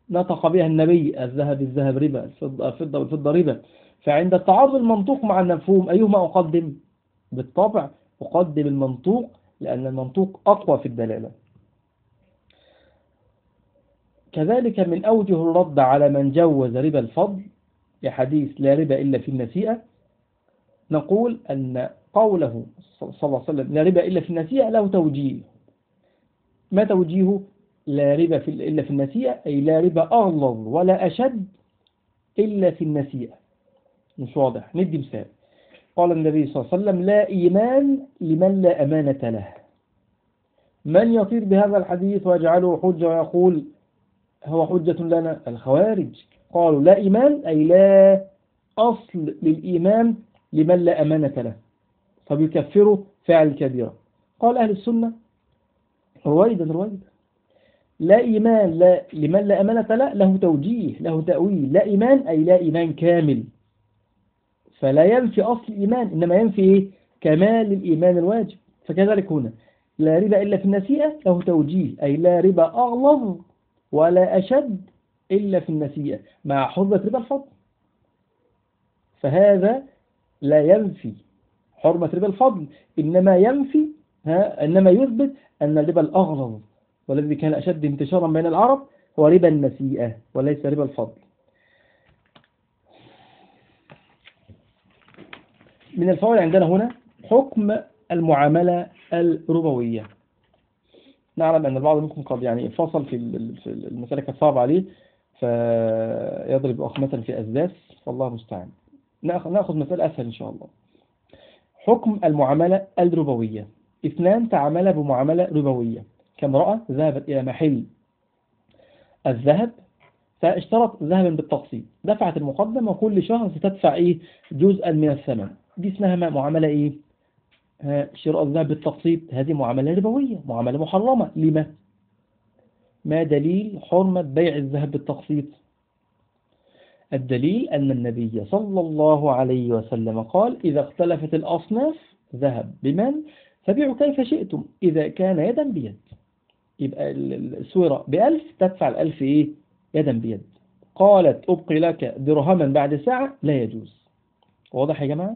نطق بها النبي الذهب الذهب ربا الفضة الفضة والفضة ربا. فعند التعارض المنطوق مع المفهوم أيهما أقدم؟ بالطبع أقدم المنطوق لأن المنطوق أقوى في الدلالة. كذلك من أوجه الرد على من جوز ربا الفضل لحديث لا ربا إلا في النسيئة نقول أن قوله صلى الله عليه وسلم لا ربا إلا في النسيئة له توجيه. ما توجيهه لا ربا إلا في النسيئة أي لا ربا أغلظ ولا أشد إلا في النسيئة. مش واضح. ندي مثال. قال النبي صلى الله عليه وسلم لا إيمان لمن لا أمانة له. من يطير بهذا الحديث ويجعله حجة ويقول هو حجة لنا؟ الخوارج. قالوا لا إيمان أي لا أصل للإيمان لمن لا أمانة له. فبيكفروا فعل كبيرة. قال أهل السنة رويدا رويدا. لا إيمان لا لمن لا أمانة له له توجيه له تأويل. لا إيمان أي لا إيمان كامل. فلا ينفي أصل الإيمان إنما ينفي إيه؟ كمال الإيمان الواجب. فكذلك هنا لا ربا إلا في النسيئة له توجيه. أي لا ربا أغلظ ولا أشد إلا في النسيئة مع حرمة ربا الفضل. فهذا لا ينفي حرمة ربا الفضل إنما ينفي ها إنما يثبت أن الربا الأغلظ والذي كان أشد انتشارا بين العرب هو ربا النسيئة وليس ربا الفضل. من الفوائد عندنا هنا حكم المعاملة الربوية. نعلم أن البعض منكم قد يعني فصل في المسألة كانت صعبة عليه. فيضرب أخ مثلا في أسداس فالله المستعان. نأخذ مسألة أسهل إن شاء الله. حكم المعاملة الربوية. اثنان تعاملا بمعاملة ربوية. كامرأة ذهبت إلى محل الذهب فاشترط ذهبا بالتقسيط. دفعت المقدم وكل شهر ستدفع إيه؟ جزءا من الثمن. دي اسمها معاملة إيه؟ شراء الذهب بالتقسيط. هذه معاملة ربوية معاملة محرمة. لما؟ ما دليل حرمة بيع الذهب بالتقسيط؟ الدليل أن النبي صلى الله عليه وسلم قال إذا اختلفت الأصناف ذهب. بمن؟ فبيعوا كيف شئتم إذا كان يدا بيد. يبقى السورة بألف تدفع الألف إيه؟ يدا بيد. قالت أبقي لك درهما بعد ساعة لا يجوز. واضح يا جماعة؟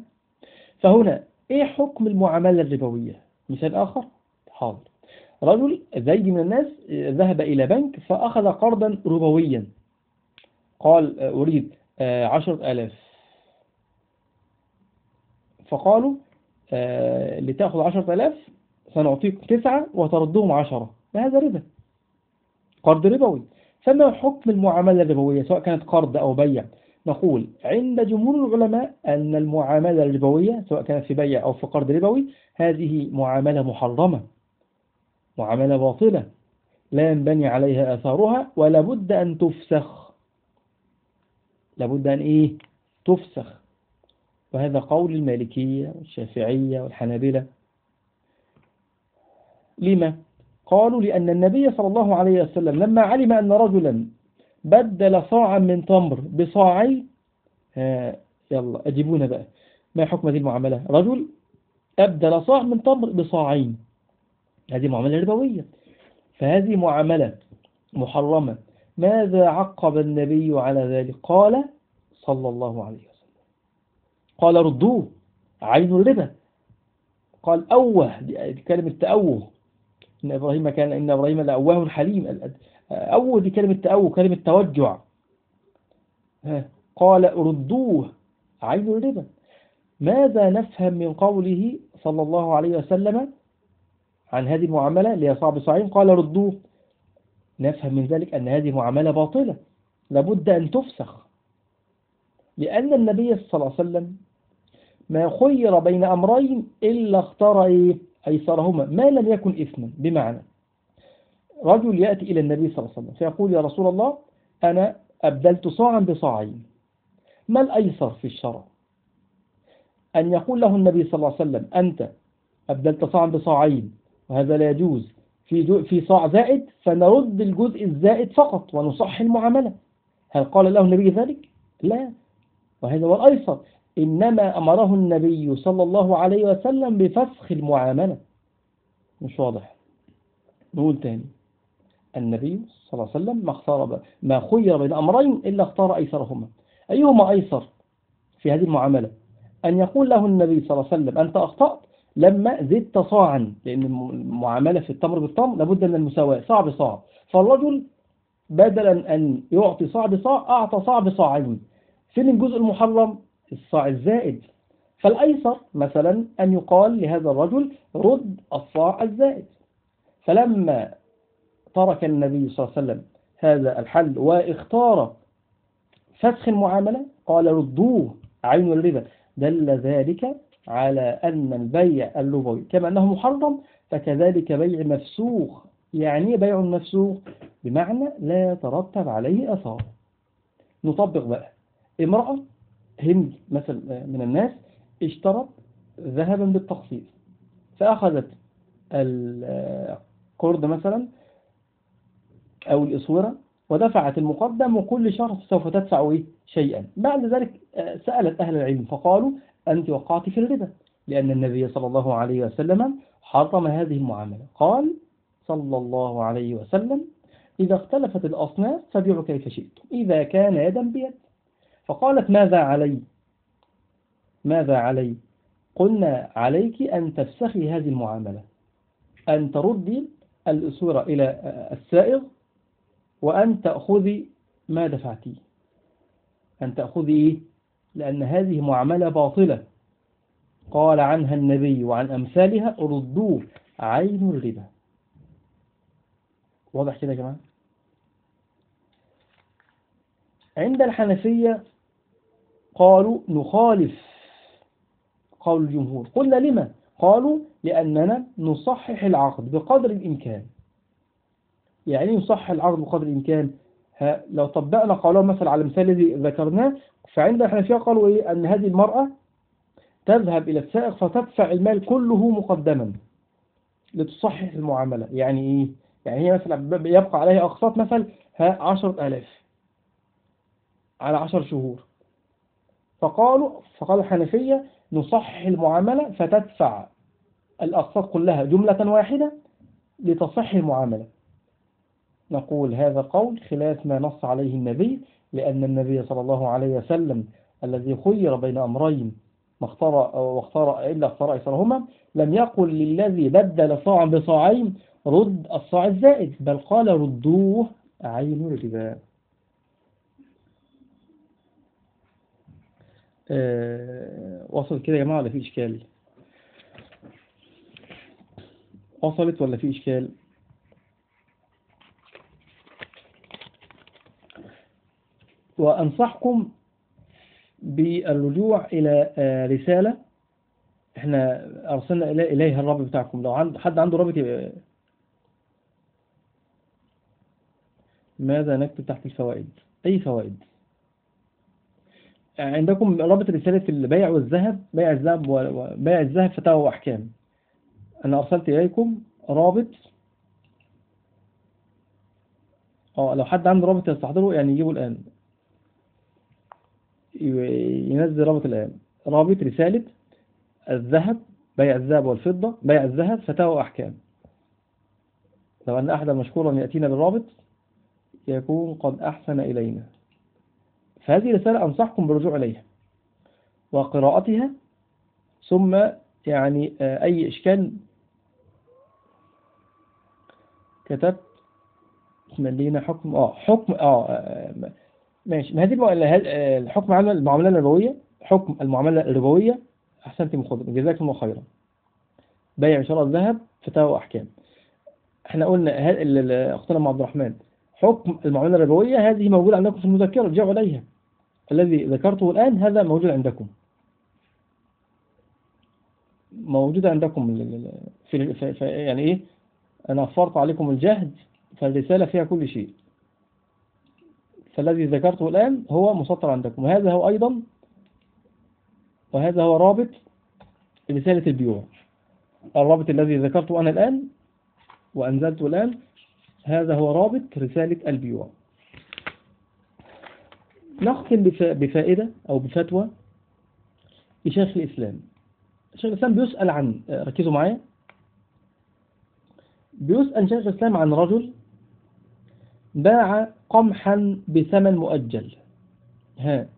فهنا إيه حكم المعاملة الربوية؟ مثال آخر حاضر. رجل زيد من الناس ذهب إلى بنك فأخذ قرضا ربويا. قال أريد عشرة ألاف. فقالوا لتأخذ عشرة ألاف سنعطيك تسعة وتردهم عشرة. فهذا ربا. قرض ربوي. فما حكم المعاملة الربوية؟ سواء كانت قرض أو بيع. نقول عند جمهور العلماء أن المعاملة الربوية سواء كانت في بيع أو في قرض ربوي هذه معاملة محرمة. معاملة باطلة لا ينبني عليها أثارها ولا بد أن تفسخ. لابد أن إيه؟ تفسخ. وهذا قول المالكية والشافعية والحنابلة. لما؟ قالوا لأن النبي صلى الله عليه وسلم لما علم أن رجلا بدل صاعا من تمر بصاعين يلا أجيبونا بقى. ما حكم هذه المعاملة؟ رجل أبدل صاع من تمر بصاعين. هذه معاملة ربوية فهذه معاملة محرمة. ماذا عقب النبي على ذلك؟ قال صلى الله عليه وسلم. قال ردوه عين الربا. قال أوه دي كلمة تأوه. إن إبراهيم كان إن إبراهيم لأواه حليم أول دي كلمة تأوه كلمة توجع. قال ردوه عين الربا. ماذا نفهم من قوله صلى الله عليه وسلم؟ عن هذه المعاملة اللي هي صعب صعين قال ردوه. نفهم من ذلك أن هذه معاملة باطلة. لابد أن تفسخ. لأن النبي صلى الله عليه وسلم ما خير بين أمرين إلا اختار إيه؟ أيسرهما. ما لم يكن إثما. بمعنى رجل يأتي إلى النبي صلى الله عليه وسلم فيقول يا رسول الله أنا أبدلت صاعا بصاعين. ما الأيسر في الشرع؟ أن يقول له النبي صلى الله عليه وسلم أنت أبدلت صاعا بصاعين. وهذا لا يجوز. في في صاع زائد فنرد الجزء الزائد فقط ونصح المعاملة. هل قال له النبي ذلك؟ لا. وهذا هو الأيسر. إنما أمره النبي صلى الله عليه وسلم بفسخ المعاملة. مش واضح. نقول تاني. النبي صلى الله عليه وسلم ما اختار ما خير بين أمرين إلا اختار أيسرهما. أيهما أيسر في هذه المعاملة؟ أن يقول له النبي صلى الله عليه وسلم أنت أخطأت؟ لما زدت صاعا لأن المعاملة في التمر بالتمر لابد من المساواة صاع. بصاع فالرجل بدلا أن يعطي صاع بصاع أعطى صاع بصاعين. فين الجزء المحرم؟ الصاع الزائد. فالأيسر مثلا أن يقال لهذا الرجل رد الصاع الزائد. فلما ترك النبي صلى الله عليه وسلم هذا الحل واختار فسخ المعاملة قال ردوه عين الربا. دل ذلك على أن البيع اللغوي كما أنه محرم فكذلك بيع مفسوخ. يعني بيع مفسوخ؟ بمعنى لا يترتب عليه أثار. نطبق بقى. امرأة هند مثل من الناس اشترت ذهبا بالتخصيص فأخذت القرد مثلا أو الإصورة ودفعت المقدم وكل شهر سوف تدفع إيه؟ شيئا. بعد ذلك سألت أهل العلم فقالوا أنت وقعت في الربا لأن النبي صلى الله عليه وسلم حرم هذه المعاملة. قال صلى الله عليه وسلم إذا اختلفت الأصناف فبيعوا كيف شئتم إذا كان يدا بيد. فقالت ماذا علي؟ ماذا علي؟ قلنا عليك أن تفسخي هذه المعاملة أن تردي الأسورة إلى السائغ وأن تأخذي ما دفعتيه أن تأخذي لأن هذه معاملة باطلة. قال عنها النبي وعن أمثالها ردوه عين الربا. واضح كده يا جماعة؟ عند الحنفية قالوا نخالف قول الجمهور. قلنا لما؟ قالوا لأننا نصحح العقد بقدر الإمكان. يعني نصحح العقد بقدر الإمكان؟ لو طبقنا قولهم مثلا على المثال الذي ذكرناه فعند الحنفية قالوا إيه؟ أن هذه المرأة تذهب إلى السائق فتدفع المال كله مقدما لتصحح المعاملة. يعني إيه؟ يعني هي مثلا يبقى عليها أقساط مثلا عشرة آلاف على عشر شهور. فقالوا فقال الحنفية نصحح المعاملة فتدفع الأقساط كلها جملة واحدة لتصح المعاملة. نقول هذا قول خلاف ما نص عليه النبي لأن النبي صلى الله عليه وسلم الذي خير بين أمرين واختار واختار إلا اختار أيسرهما لم يقل للذي بدل صاعا بصاعين رد الصاع الزائد بل قال ردوه عين الربا أه وصل كده يا جماعة ولا في إشكال؟ وصلت ولا في إشكال؟ وأنصحكم بالرجوع إلى آه، رسالة. إحنا أرسلنا إليها الرابط بتاعكم. لو عند حد عنده رابط ماذا نكتب تحت الفوائد؟ أي فوائد؟ عندكم رابط رسالة البيع والذهب. بيع الذهب وبيع الذهب فتاوى وأحكام أنا أرسلت إليكم رابط. آه لو حد عنده رابط يستحضره يعني يجيبه الآن. ينزل رابط الآن رابط رسالة الذهب بيع الذهب والفضة بيع الذهب فتاوى أحكام. لو أن أحدا مشكورا يأتينا بالرابط يكون قد أحسن إلينا. فهذه رسالة أنصحكم بالرجوع إليها وقراءتها ثم يعني آه، أي إشكال كتبت ملينا حكم آه حكم آه, آه، ماشي. ما هذه الحكم على المعاملة الربوية حكم المعاملة الربوية. أحسنت مخضر جزاكم الله خيرا. بيع شراء الذهب فتاوى وأحكام إحنا قلنا أختنا عبد الرحمن. حكم المعاملة الربوية هذه موجودة عندكم في المذكرة. ارجعوا إليها. الذي ذكرته الآن هذا موجود عندكم. موجود عندكم في, يعني إيه؟ أنا أفرط عليكم الجهد فالرسالة فيها كل شيء. فالذي ذكرته الآن هو مسطر عندكم. وهذا هو أيضا وهذا هو رابط رسالة البيوع. الرابط الذي ذكرته أنا الآن وأنزلته الآن هذا هو رابط رسالة البيوع. نختم بفائدة أو بفتوى لشيخ الإسلام. شيخ الإسلام بيسأل عن ركزوا معايا. بيسأل شيخ الإسلام عن رجل باع قمحا بثمن مؤجل. ها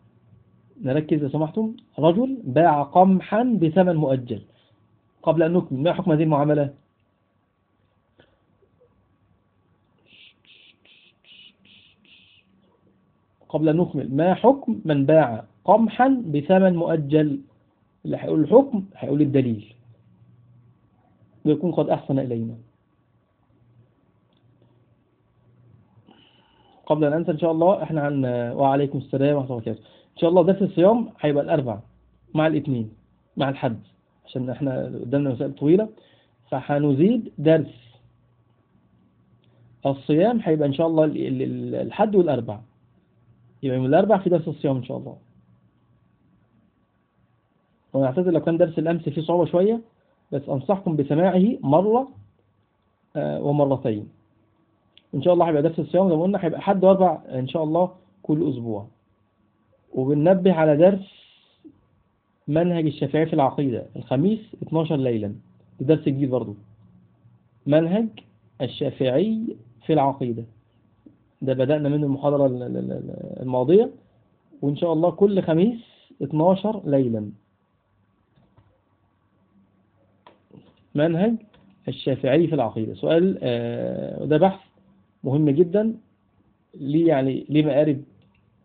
نركز لو سمحتم. رجل باع قمحا بثمن مؤجل. قبل أن نكمل ما حكم هذه المعاملة؟ قبل أن نكمل ما حكم من باع قمحا بثمن مؤجل؟ اللي هيقول الحكم هيقول الدليل. ويكون قد أحسن إلينا. قبل أن أنسى إن شاء الله إحنا عن وعليكم السلام ورحمة الله وبركاته. إن شاء الله درس الصيام هيبقى الأربع مع الاثنين مع الحد عشان إحنا قدامنا مسائل طويلة. فهنزيد درس. الصيام هيبقى إن شاء الله الحد والأربع. يبقى من الأربع في درس الصيام إن شاء الله. ونعتذر لو كان درس الأمس فيه صعوبة شوية بس أنصحكم بسماعه مرة آه، ومرتين. إن شاء الله هيبقى درس الصيام زي ما قلنا هيبقى حد واربع إن شاء الله كل أسبوع. وبننبه على درس منهج الشافعي في العقيدة. الخميس 12 ليلا. درس جديد برضو. منهج الشافعي في العقيدة. ده بدأنا من المحاضرة الماضية. وإن شاء الله كل خميس 12 ليلا. منهج الشافعي في العقيدة. سؤال آه، ده بحث مهم جدا. لي يعني؟ ليه مقارب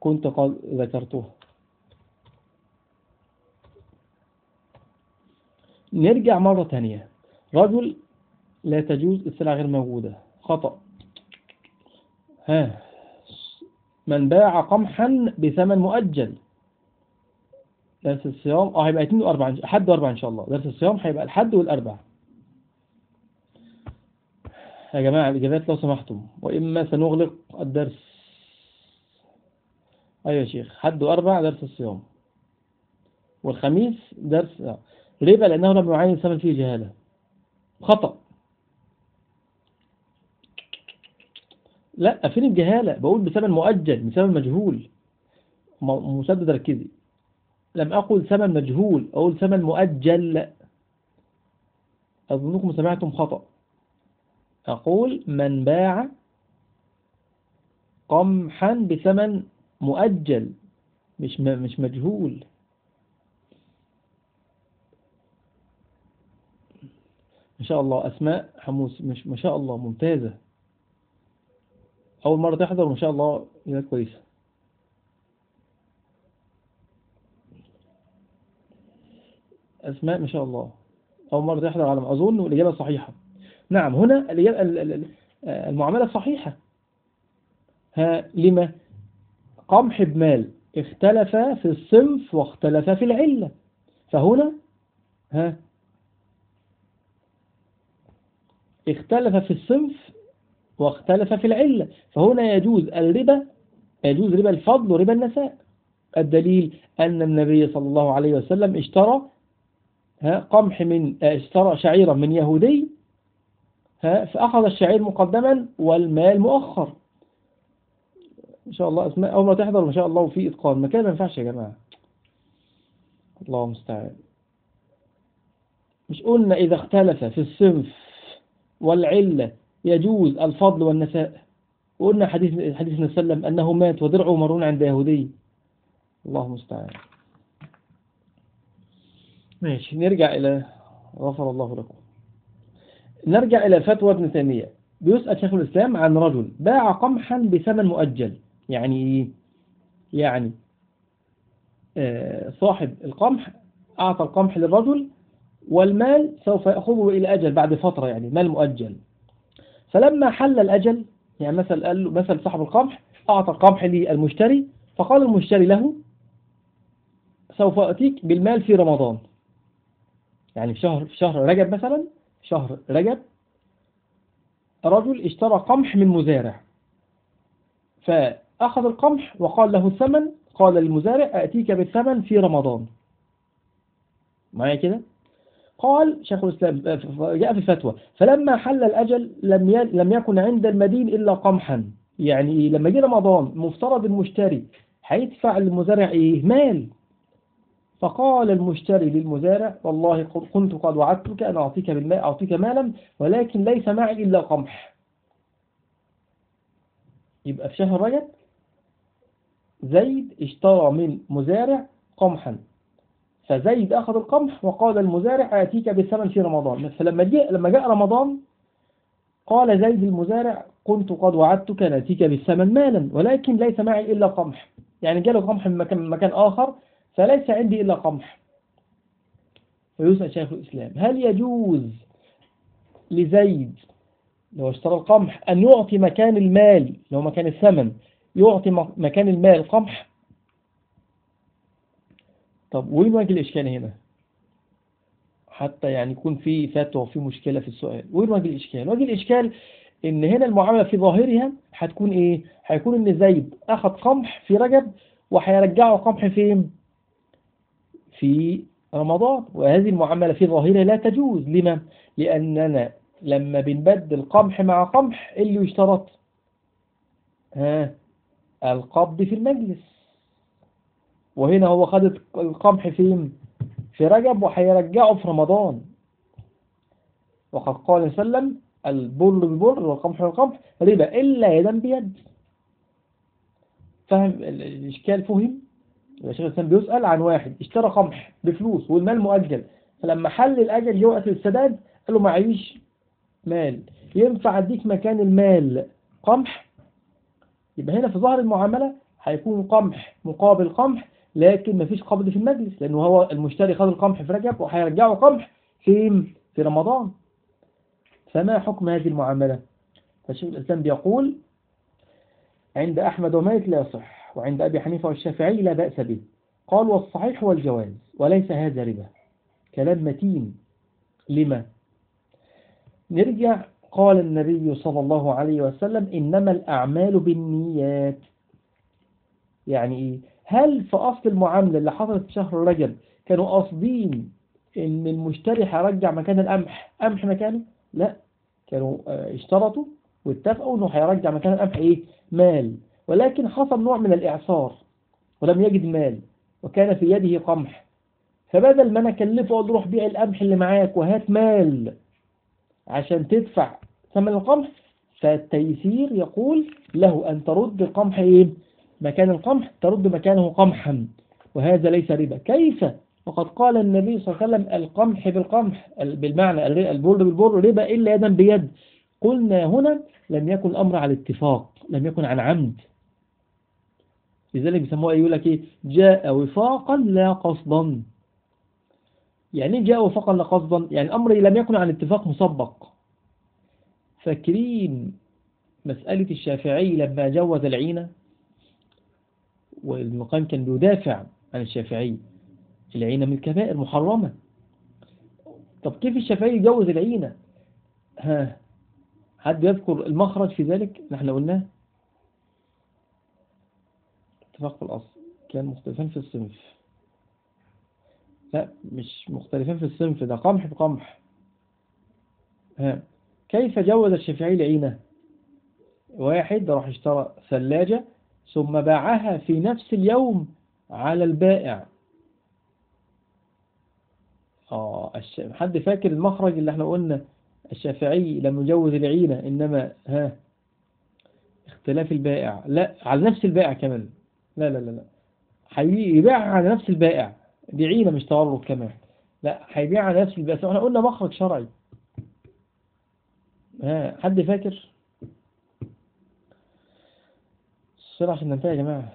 كنت قد ذكرته؟ نرجع مرة ثانية رجل لا تجوز السلعة غير موجودة. خطأ. ها. من باع قمحا بثمن مؤجل. درس الصيام. آه هيبقى اثنين وأربعة حد وأربعة إن شاء الله. درس الصيام هيبقى الحد والاربع يا جماعة الإجابات لو سمحتم وإما سنغلق الدرس. أيوة يا شيخ حد وأربع درس الصيام والخميس درس ربا لأنه لم يعين ثمن فيه جهالة. خطأ. لا فين الجهالة؟ بقول بثمن مؤجل بثمن مجهول. مسدد ركزي. لم أقل ثمن مجهول أقول ثمن مؤجل. أظنكم سمعتم خطأ. أقول من باع قمحا بثمن مؤجل مش مش مجهول. ما شاء الله أسماء حموس مش ما شاء الله ممتازة. أول مرة تحضر ما شاء الله هي كويسة. أسماء ما شاء الله. أول مرة تحضر على ما أظن والإجابة صحيحة. نعم هنا المعاملة صحيحة. ها لما قمح بمال اختلف في الصنف واختلف في العلة. فهنا ها اختلف في الصنف واختلف في العلة. فهنا يجوز الربا يجوز ربا الفضل وربا النساء. الدليل أن النبي صلى الله عليه وسلم اشترى قمح من اشترى شعيرا من يهودي فأخذ الشعير مقدما والمال مؤخر. إن شاء الله أسماء أول ما تحضر ما شاء الله وفي إتقان. مكان ما ينفعش يا جماعة. الله المستعان. مش قلنا إذا اختلف في الصنف والعلة يجوز الفضل والنساء. وقلنا حديث حديث النبي صلى الله عليه وسلم أنه مات ودرعه مرون عند يهودي. الله المستعان. ماشي نرجع إلى غفر الله لكم. نرجع إلى فتوى ابن تيمية. بيسأل شيخ الإسلام عن رجل باع قمحا بثمن مؤجل. يعني؟ يعني آه، صاحب القمح أعطى القمح للرجل والمال سوف يأخذه إلى أجل بعد فترة يعني مال مؤجل. فلما حل الأجل يعني مثل قال له مثل صاحب القمح أعطى القمح للمشتري فقال المشتري له سوف أتيك بالمال في رمضان. يعني في شهر في شهر رجب مثلا شهر رجب رجل اشترى قمح من مزارع. فأخذ القمح وقال له الثمن قال للمزارع أتيك بالثمن في رمضان. معايا كده؟ قال شيخ الإسلام جاء في الفتوى فلما حل الأجل لم لم يكن عند المدين إلا قمحا. يعني لما جه رمضان مفترض المشتري هيدفع للمزارع إيه؟ مال. فقال المشتري للمزارع والله كنت قد وعدتك أن أعطيك بالماء أعطيك مالا ولكن ليس معي إلا قمح يبقى في شهر رجب زيد اشترى من مزارع قمحا. فزيد أخذ القمح وقال المزارع آتيك بالثمن في رمضان. فلما جاء لما جاء رمضان قال زيد المزارع كنت قد وعدتك آتيك بالثمن مالا ولكن ليس معي إلا قمح يعني جاء له قمح من مكان, مكان آخر فليس عندي إلا قمح. فيسأل شيخ الإسلام هل يجوز لزيد لو اشترى القمح أن يعطي مكان المال لو مكان الثمن يعطي مكان المال قمح؟ طب وين وجه الإشكال هنا؟ حتى يعني يكون في فتوى وفي مشكلة في السؤال. وين وجه الإشكال؟ وجه الإشكال إن هنا المعاملة في ظاهرها هتكون إيه؟ هيكون إن زيد أخذ قمح في رجب وهيرجعه قمح فين؟ في رمضان وهذه المعاملة في ظاهرها لا تجوز. لما؟ لأننا لما بنبدل قمح مع قمح اللي يشترط؟ ها؟ القبض في المجلس. وهنا هو خد القمح فين في رجب وهيرجعه في رمضان. وقد قال وسلم البر بالبر والقمح بالقمح ربا إلا يدا بيد. فهم الإشكال؟ فهم؟ يبقى شيخ الإسلام بيسأل عن واحد اشترى قمح بفلوس والمال مؤجل فلما حل الأجل وقت السداد قال له معيش مال ينفع أديك مكان المال قمح؟ يبقى هنا في ظهر المعاملة هيكون قمح مقابل قمح لكن مفيش قبض في المجلس لأنه هو المشتري خد القمح في رجب وهيرجعه قمح في في رمضان. فما حكم هذه المعاملة؟ فالشيخ الإسلام بيقول عند أحمد ومالك لا يصح. وعند أبي حنيفة والشافعي لا بأس به. قال والصحيح هو الجواز وليس هذا ربا. كلام متين. لما؟ نرجع قال النبي صلى الله عليه وسلم إنما الأعمال بالنيات. يعني إيه؟ هل في أصل المعاملة اللي حصلت في شهر رجب كانوا قاصدين إن المشتري هيرجع مكان القمح قمح مكانه؟ لا. كانوا اشترطوا واتفقوا إنه هيرجع مكان القمح إيه؟ مال. ولكن حصل نوع من الإعصار ولم يجد مال وكان في يده قمح. فبدل ما أنا أكلفه أقول روح بيع القمح اللي معاك وهات مال عشان تدفع ثمن القمح فالتيسير يقول له أن ترد القمح إيه؟ مكان القمح ترد مكانه قمحا وهذا ليس ربا. كيف؟ وقد قال النبي صلى الله عليه وسلم القمح بالقمح بالمعنى البر بالبر ربا إلا يدا بيد. قلنا هنا لم يكن الأمر على اتفاق لم يكن عن عمد. لذلك بيسموها يقول لك إيه؟ جاء وفاقا لا قصدا. يعني جاء وفاقا لا قصدا؟ يعني الأمر لم يكن عن اتفاق مسبق. فاكرين مسألة الشافعي لما جوز العينة والمقام كان بيدافع عن الشافعي. العينة من الكبائر محرمة. طب كيف الشافعي يجوز العينة ها حد يذكر المخرج في ذلك؟ نحن قلناه. اتفاق في الأصل. كان مختلفين في الصنف. لا مش مختلفين في الصنف ده. قمح بقمح. ها. كيف جوز الشافعي العينة واحد راح اشترى ثلاجة ثم باعها في نفس اليوم على البائع. آه حد فاكر المخرج اللي إحنا قلنا؟ الشافعي لم يجوز العينة إنما ها اختلاف البائع. لا على نفس البائع كمان. لا لا لا لا. هيبيعها على نفس البائع دي عينة مش تورط كمان. لا هيبيعها على نفس البائع. إحنا قلنا مخرج شرعي. ها حد فاكر؟ الصراحة عشان ننتهي يا جماعة.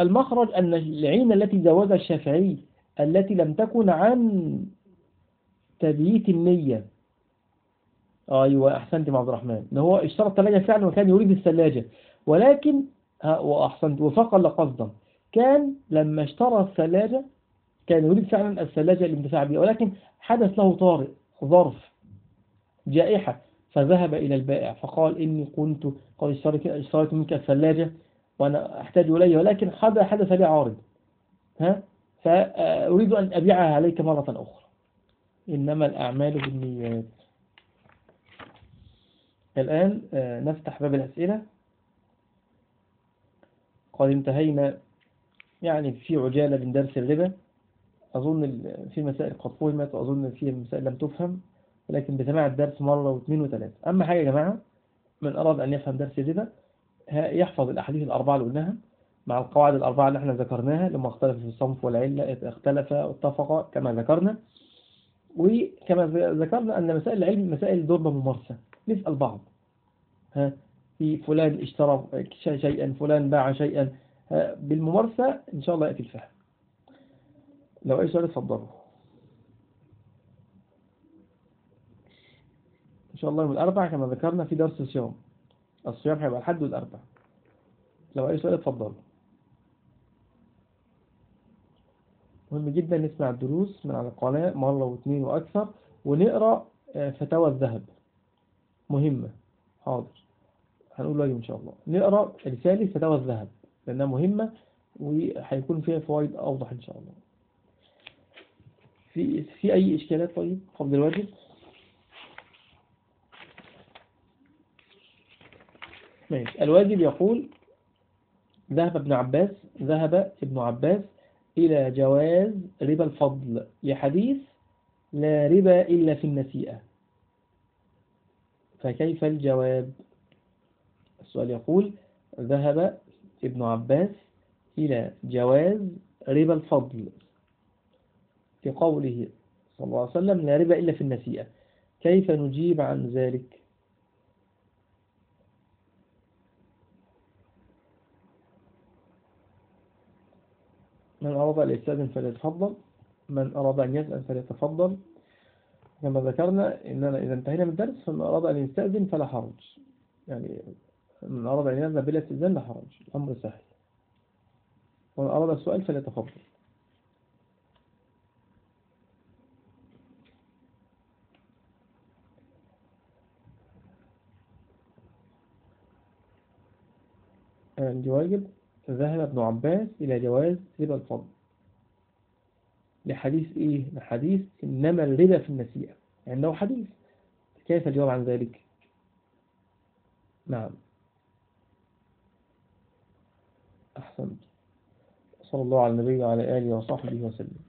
المخرج أن العينة التي جوزها الشافعي التي لم تكن عن تبييت النية. أيوة أحسنت مع عبد الرحمن. إن هو اشترى الثلاجة فعلا وكان يريد الثلاجة. ولكن وأحسنت وفقا لقصدا. كان لما اشترى الثلاجة كان يريد فعلا الثلاجة الانتفاع بها ولكن حدث له طارئ ظرف جائحة فذهب إلى البائع فقال إني كنت قد اشتريت منك الثلاجة وأنا أحتاج إليها ولكن حدث لي عارض. ها؟ فأريد أن أبيعها عليك مرة أخرى. إنما الأعمال بالنيات. الآن نفتح باب الأسئلة. قد انتهينا يعني في عجالة من درس الربا أظن في مسائل قد فهمت وأظن في مسائل لم تفهم ولكن بسماع الدرس مرة واثنين وثلاثة. أما حاجة يا جماعة من أراد أن يفهم درس الربا يحفظ الأحاديث الأربعة اللي قلناها مع القواعد الأربعة اللي إحنا ذكرناها لما اختلف في الصنف والعلة اختلف واتفق كما ذكرنا. وكما ذكرنا أن مسائل العلم مسائل ضربة ممارسة نسأل بعض ها في فلان اشترى شيئا فلان باع شيئا. بالممارسة إن شاء الله يأتي الفهم. لو أي سؤال اتفضلوا إن شاء الله يوم الأربع كما ذكرنا في درس الصيام. الصيام هيبقى الحد والأربع. لو أي سؤال اتفضلوا مهم جدا نسمع الدروس من على القناة مرة واثنين وأكثر ونقرأ فتاوى الذهب. مهمة. حاضر. هنقول واجب إن شاء الله. نقرأ رسالة فتاوى الذهب لأنها مهمة وهيكون فيها فوائد أوضح إن شاء الله. في في أي إشكالات طيب؟ قبل الواجب ماشي. الواجب يقول ذهب ابن عباس ذهب ابن عباس إلى جواز ربا الفضل. لحديث لا ربا إلا في النسيئة. فكيف الجواب؟ السؤال يقول ذهب ابن عباس إلى جواز ربا الفضل في قوله صلى الله عليه وسلم لا ربا إلا في النسيئة. كيف نجيب عن ذلك؟ من أراد أن يستأذن فليتفضل من أراد أن يسأل فليتفضل. كما ذكرنا إننا إذا انتهينا من الدرس فمن أراد أن يستأذن فلا حرج يعني من أراد أن يذهب بلا استئذان لا حرج. الأمر سهل. ومن أراد السؤال فليتفضل. آه، عندي واجب ذهب ابن عباس إلى جواز ربا الفضل. لحديث إيه؟ لحديث إنما الربا في النسيئة. عنده يعني حديث كيف الجواب عن ذلك؟ نعم. أحسنت. صلى الله على النبي وعلى آله وصحبه وسلم.